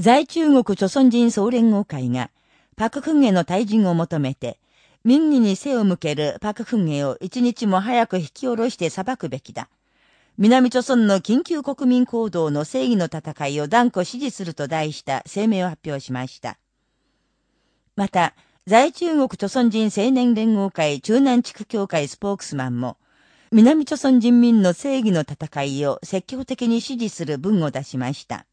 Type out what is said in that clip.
在中国朝鮮人総連合会が、パククンゲの退陣を求めて、民意に背を向けるパククンゲを一日も早く引き下ろして裁くべきだ。南朝鮮の緊急国民行動の正義の戦いを断固支持すると題した声明を発表しました。また、在中国朝鮮人青年連合会中南地区協会スポークスマンも、南朝鮮人民の正義の戦いを積極的に支持する文を出しました。